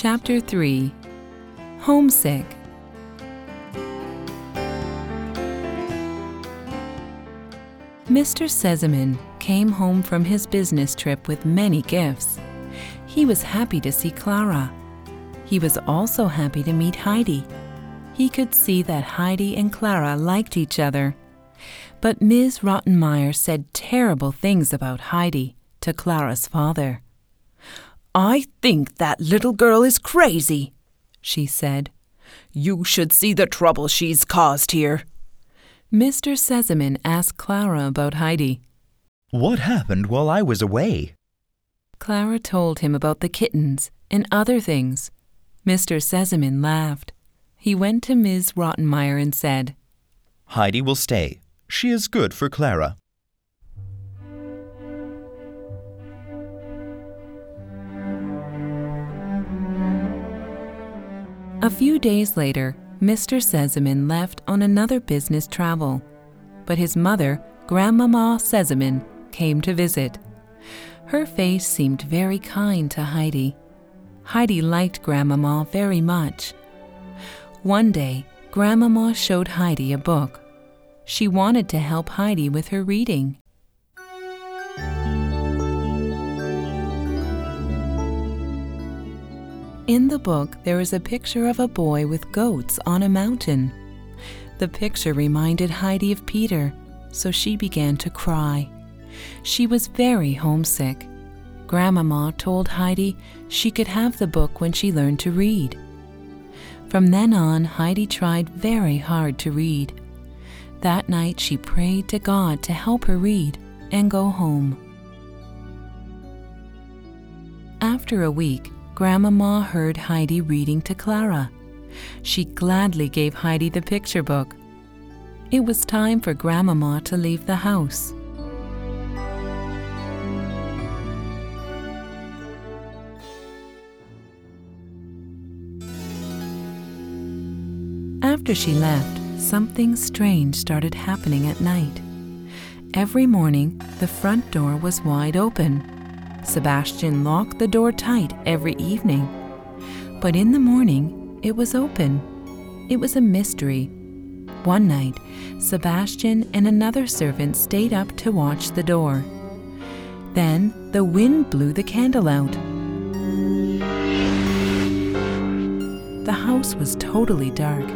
Chapter 3 Homesick Mr. Sesemann came home from his business trip with many gifts. He was happy to see Clara. He was also happy to meet Heidi. He could see that Heidi and Clara liked each other. But Ms. Rottenmeier said terrible things about Heidi to Clara's father. I think that little girl is crazy, she said. You should see the trouble she's caused here. Mr. Sesemann asked Clara about Heidi. What happened while I was away? Clara told him about the kittens and other things. Mr. Sesemann laughed. He went to Ms. Rottenmeier and said, Heidi will stay. She is good for Clara. A few days later, Mr. Sesemann left on another business travel, but his mother, Grandmama Sesemann, came to visit. Her face seemed very kind to Heidi. Heidi liked Grandmama very much. One day, Grandmama showed Heidi a book. She wanted to help Heidi with her reading. In the book, there is a picture of a boy with goats on a mountain. The picture reminded Heidi of Peter, so she began to cry. She was very homesick. Grandmama told Heidi she could have the book when she learned to read. From then on, Heidi tried very hard to read. That night, she prayed to God to help her read and go home. After a week, Grandmama heard Heidi reading to Clara. She gladly gave Heidi the picture book. It was time for Grandmama to leave the house. After she left, something strange started happening at night. Every morning, the front door was wide open. Sebastian locked the door tight every evening. But in the morning, it was open. It was a mystery. One night, Sebastian and another servant stayed up to watch the door. Then the wind blew the candle out. The house was totally dark,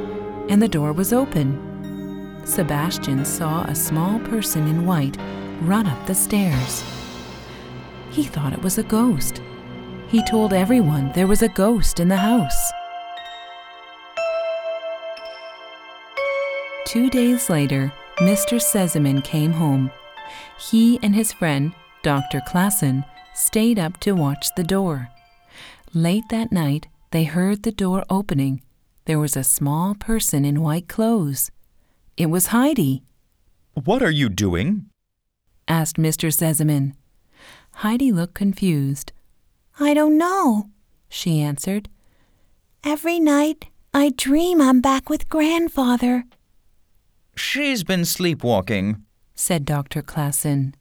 and the door was open. Sebastian saw a small person in white run up the stairs. He thought it was a ghost. He told everyone there was a ghost in the house. Two days later, Mr. Sesemann came home. He and his friend, Dr. Klassen, stayed up to watch the door. Late that night, they heard the door opening. There was a small person in white clothes. It was Heidi. What are you doing? asked Mr. Sesemann. Heidi looked confused. I don't know, she answered. Every night I dream I'm back with grandfather. She's been sleepwalking, said Dr. Klassen.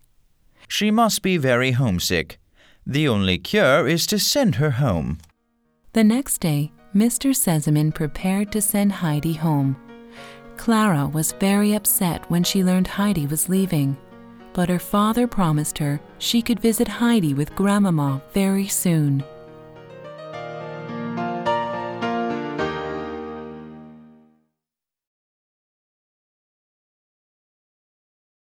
She must be very homesick. The only cure is to send her home. The next day, Mr. Sesemann prepared to send Heidi home. Clara was very upset when she learned Heidi was leaving, but her father promised her she could visit Heidi with Grandmama very soon.